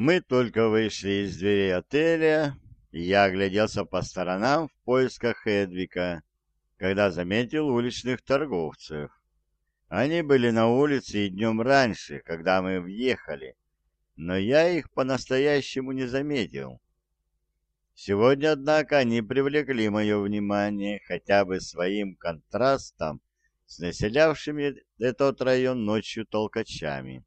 Мы только вышли из дверей отеля, и я огляделся по сторонам в поисках Эдвика, когда заметил уличных торговцев. Они были на улице и днем раньше, когда мы въехали, но я их по-настоящему не заметил. Сегодня, однако, они привлекли мое внимание хотя бы своим контрастом с населявшими этот район ночью толкачами.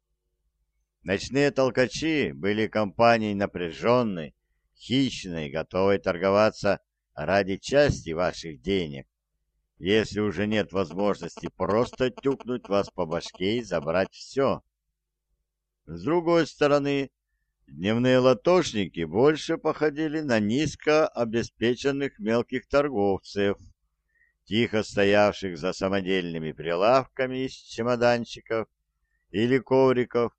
Ночные толкачи были компанией напряженной, хищной, готовой торговаться ради части ваших денег, если уже нет возможности просто тюкнуть вас по башке и забрать все. С другой стороны, дневные латошники больше походили на низко обеспеченных мелких торговцев, тихо стоявших за самодельными прилавками из чемоданчиков или ковриков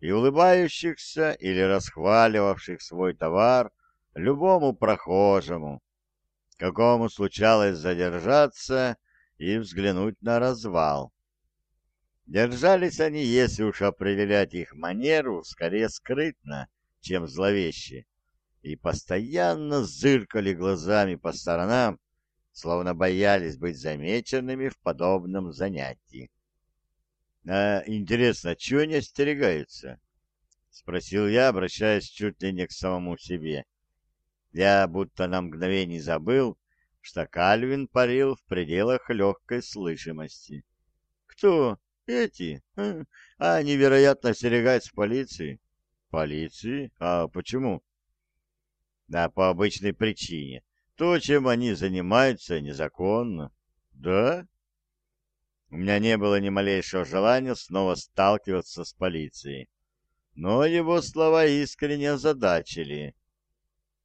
и улыбающихся или расхваливавших свой товар любому прохожему, какому случалось задержаться и взглянуть на развал. Держались они, если уж определять их манеру, скорее скрытно, чем зловеще, и постоянно зыркали глазами по сторонам, словно боялись быть замеченными в подобном занятии. «А интересно, чего они остерегаются?» — спросил я, обращаясь чуть ли не к самому себе. Я будто на мгновение забыл, что Кальвин парил в пределах легкой слышимости. «Кто? Эти? А, они, вероятно, остерегаются полиции». «Полиции? А почему?» «Да, по обычной причине. То, чем они занимаются, незаконно». «Да?» У меня не было ни малейшего желания снова сталкиваться с полицией. Но его слова искренне озадачили.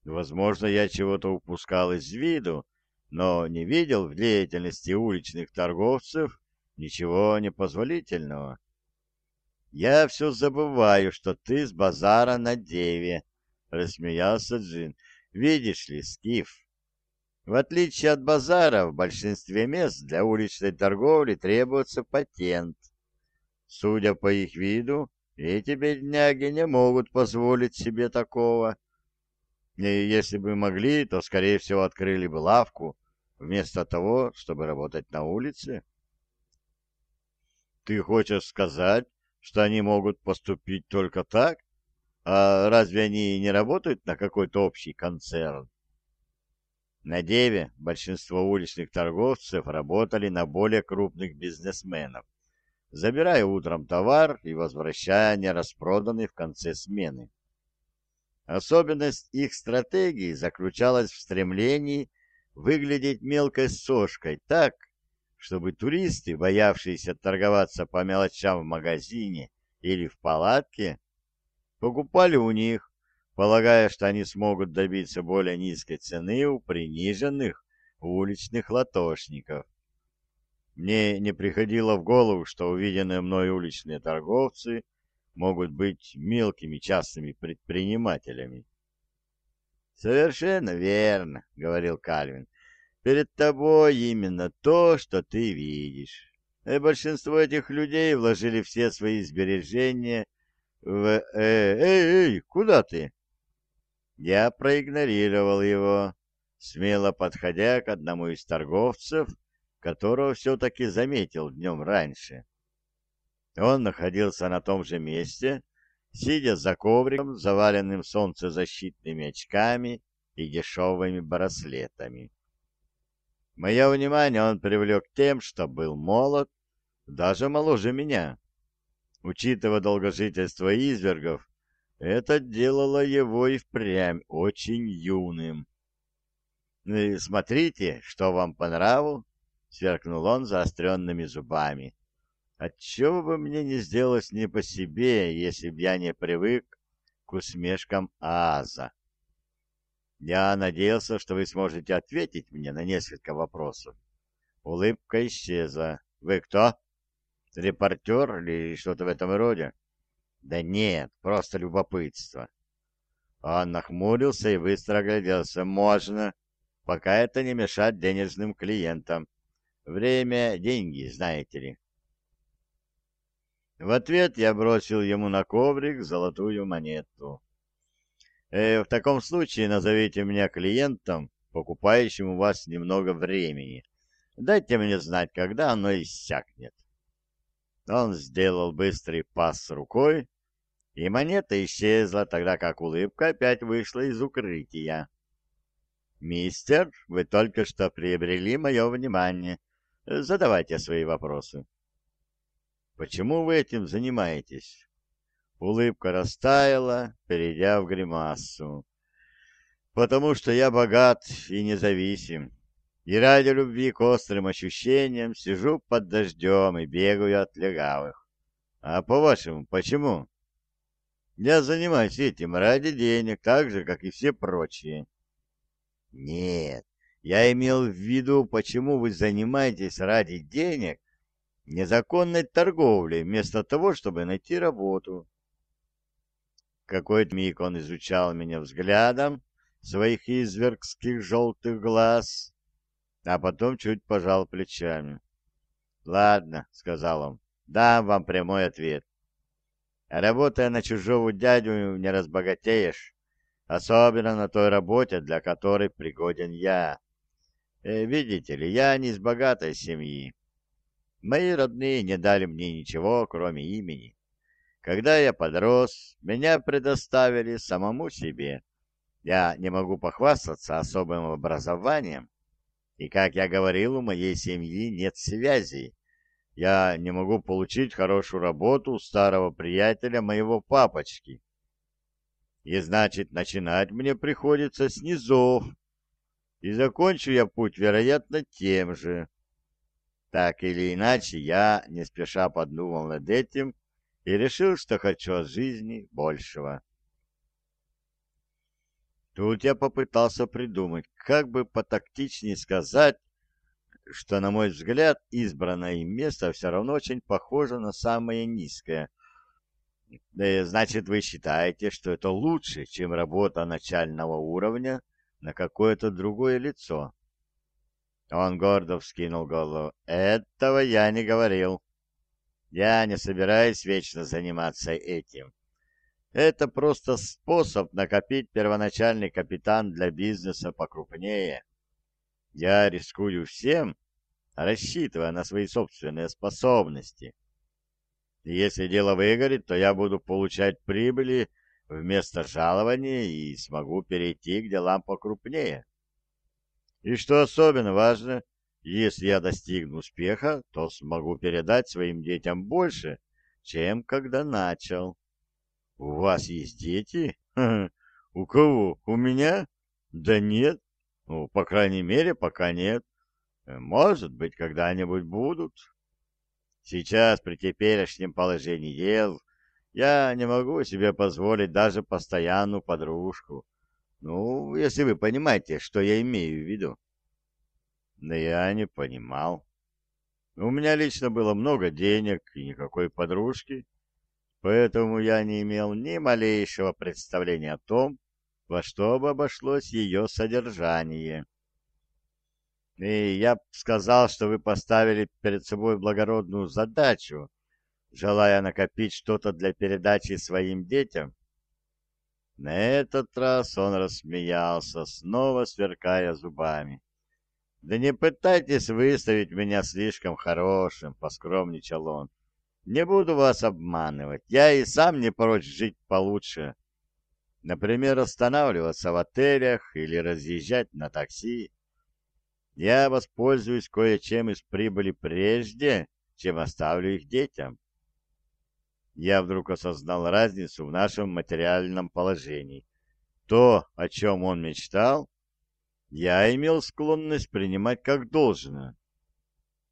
Возможно, я чего-то упускал из виду, но не видел в деятельности уличных торговцев ничего непозволительного. «Я все забываю, что ты с базара на деве», — рассмеялся Джин. «Видишь ли, Скиф, в отличие от базара, в большинстве мест для уличной торговли требуется патент. Судя по их виду, эти бедняги не могут позволить себе такого. И если бы могли, то, скорее всего, открыли бы лавку, вместо того, чтобы работать на улице. Ты хочешь сказать, что они могут поступить только так? А разве они не работают на какой-то общий концерн? На Деве большинство уличных торговцев работали на более крупных бизнесменов, забирая утром товар и возвращая нераспроданный в конце смены. Особенность их стратегии заключалась в стремлении выглядеть мелкой сошкой так, чтобы туристы, боявшиеся торговаться по мелочам в магазине или в палатке, покупали у них полагая, что они смогут добиться более низкой цены у приниженных уличных латошников. Мне не приходило в голову, что увиденные мной уличные торговцы могут быть мелкими частными предпринимателями. «Совершенно верно», — говорил Кальвин. «Перед тобой именно то, что ты видишь. И большинство этих людей вложили все свои сбережения в... Э, эй, эй, куда ты?» Я проигнорировал его, смело подходя к одному из торговцев, которого все-таки заметил днем раньше. Он находился на том же месте, сидя за ковриком, заваленным солнцезащитными очками и дешевыми браслетами. Мое внимание он привлек тем, что был молод, даже моложе меня. Учитывая долгожительство извергов, это делало его и впрямь очень юным. «Ну «Смотрите, что вам по нраву!» — сверкнул он заостренными зубами. «Отчего бы мне не сделалось не по себе, если б я не привык к усмешкам Аза?» «Я надеялся, что вы сможете ответить мне на несколько вопросов». Улыбка исчезла. «Вы кто? Репортер или что-то в этом роде?» Да нет, просто любопытство. Он нахмурился и быстро огляделся. Можно, пока это не мешать денежным клиентам. Время — деньги, знаете ли. В ответ я бросил ему на коврик золотую монету. Э, в таком случае назовите меня клиентом, покупающим у вас немного времени. Дайте мне знать, когда оно иссякнет. Он сделал быстрый пас рукой, и монета исчезла, тогда как улыбка опять вышла из укрытия. «Мистер, вы только что приобрели мое внимание. Задавайте свои вопросы». «Почему вы этим занимаетесь?» Улыбка растаяла, перейдя в гримасу. «Потому что я богат и независим, и ради любви к острым ощущениям сижу под дождем и бегаю от легавых. А по-вашему, почему?» Я занимаюсь этим ради денег, так же, как и все прочие. Нет, я имел в виду, почему вы занимаетесь ради денег незаконной торговлей, вместо того, чтобы найти работу. Какой-то миг он изучал меня взглядом своих извергских желтых глаз, а потом чуть пожал плечами. «Ладно», — сказал он, — «дам вам прямой ответ. Работая на чужого дядю, не разбогатеешь, особенно на той работе, для которой пригоден я. Э, видите ли, я не из богатой семьи. Мои родные не дали мне ничего, кроме имени. Когда я подрос, меня предоставили самому себе. Я не могу похвастаться особым образованием, и, как я говорил, у моей семьи нет связей я не могу получить хорошую работу у старого приятеля моего папочки. И значит, начинать мне приходится с низов. И закончу я путь, вероятно, тем же. Так или иначе, я не спеша подумал над этим и решил, что хочу от жизни большего. Тут я попытался придумать, как бы потактичнее сказать, что, на мой взгляд, избранное им место все равно очень похоже на самое низкое. Значит, вы считаете, что это лучше, чем работа начального уровня на какое-то другое лицо? Он гордо вскинул голову. Этого я не говорил. Я не собираюсь вечно заниматься этим. Это просто способ накопить первоначальный капитан для бизнеса покрупнее. Я рискую всем, рассчитывая на свои собственные способности. И если дело выгорит, то я буду получать прибыли вместо жалования и смогу перейти к делам покрупнее. И что особенно важно, если я достигну успеха, то смогу передать своим детям больше, чем когда начал. У вас есть дети? У кого? У меня? Да нет. Ну, по крайней мере, пока нет. Э, может быть, когда-нибудь будут. Сейчас, при теперешнем положении дел, я не могу себе позволить даже постоянную подружку. Ну, если вы понимаете, что я имею в виду. Да я не понимал. У меня лично было много денег и никакой подружки, поэтому я не имел ни малейшего представления о том, во что бы обошлось ее содержание. И я сказал, что вы поставили перед собой благородную задачу, желая накопить что-то для передачи своим детям. На этот раз он рассмеялся, снова сверкая зубами. «Да не пытайтесь выставить меня слишком хорошим», — поскромничал он. «Не буду вас обманывать. Я и сам не прочь жить получше. Например, останавливаться в отелях или разъезжать на такси. Я воспользуюсь кое-чем из прибыли прежде, чем оставлю их детям. Я вдруг осознал разницу в нашем материальном положении. То, о чем он мечтал, я имел склонность принимать как должное.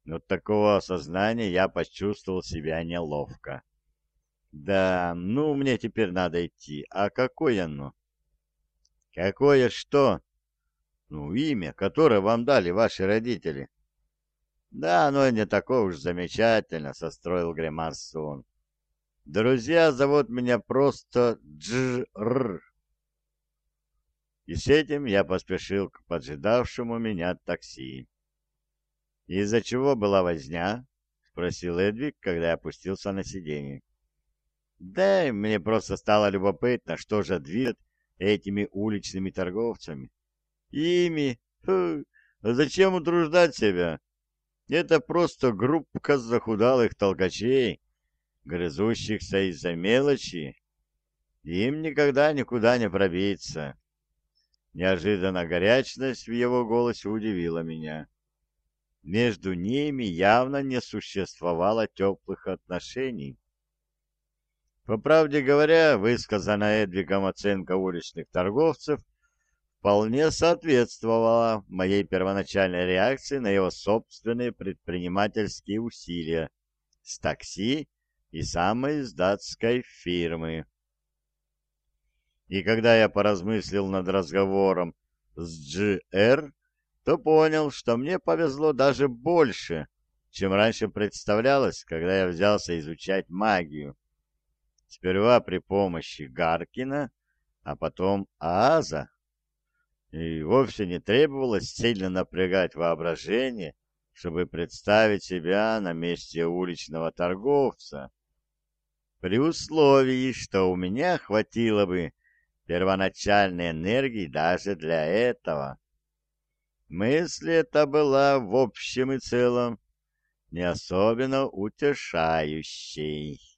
Но от такого осознания я почувствовал себя неловко. Да, ну, мне теперь надо идти. А какое оно? Какое что? Ну, имя, которое вам дали ваши родители. Да, оно не такое уж замечательно, состроил гримасу он. Друзья зовут меня просто Джр. И с этим я поспешил к поджидавшему меня такси. «Из-за чего была возня?» — спросил Эдвик, когда я опустился на сиденье. Да, мне просто стало любопытно, что же движет этими уличными торговцами. Ими? Фу, зачем утруждать себя? Это просто группка захудалых толкачей, грызущихся из-за мелочи. Им никогда никуда не пробиться. Неожиданно горячность в его голосе удивила меня. Между ними явно не существовало теплых отношений. По правде говоря, высказанная Эдвигом оценка уличных торговцев вполне соответствовала моей первоначальной реакции на его собственные предпринимательские усилия с такси и самой издатской фирмы. И когда я поразмыслил над разговором с Джи-Р, то понял, что мне повезло даже больше, чем раньше представлялось, когда я взялся изучать магию. Сперва при помощи Гаркина, а потом Ааза. И вовсе не требовалось сильно напрягать воображение, чтобы представить себя на месте уличного торговца. При условии, что у меня хватило бы первоначальной энергии даже для этого. Мысль эта была в общем и целом не особенно утешающей.